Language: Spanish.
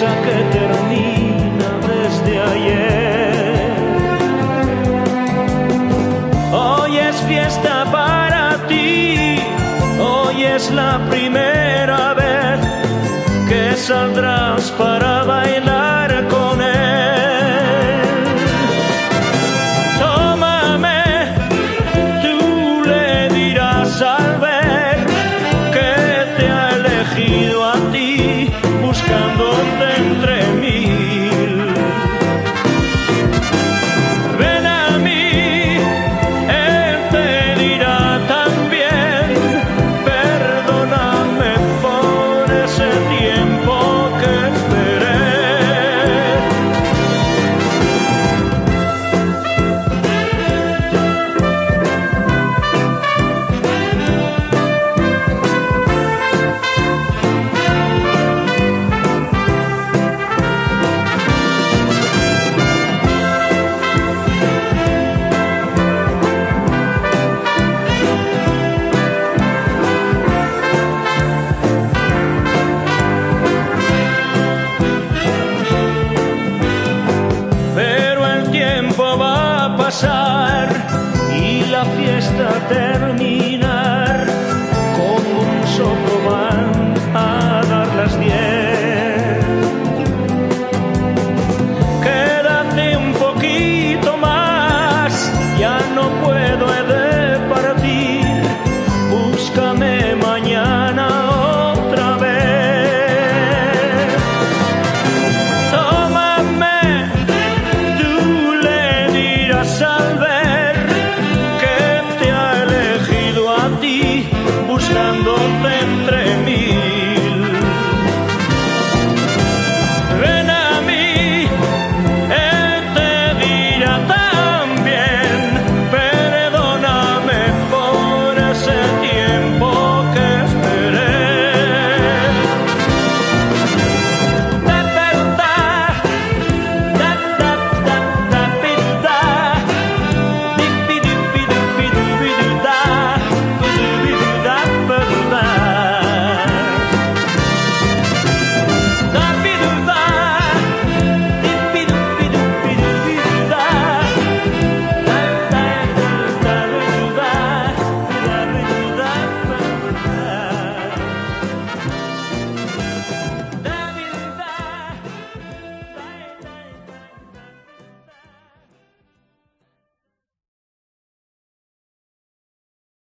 que termina desde ayer. Hoy es fiesta para ti, hoy es la primera vez que saldrás para bailar con él. Tómame, tú le dirás al ver que te ha elegido a y la fiesta termina.